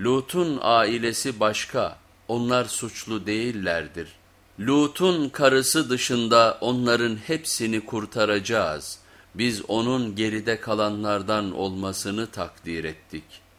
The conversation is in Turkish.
Lut'un ailesi başka, onlar suçlu değillerdir. Lut'un karısı dışında onların hepsini kurtaracağız. Biz onun geride kalanlardan olmasını takdir ettik.''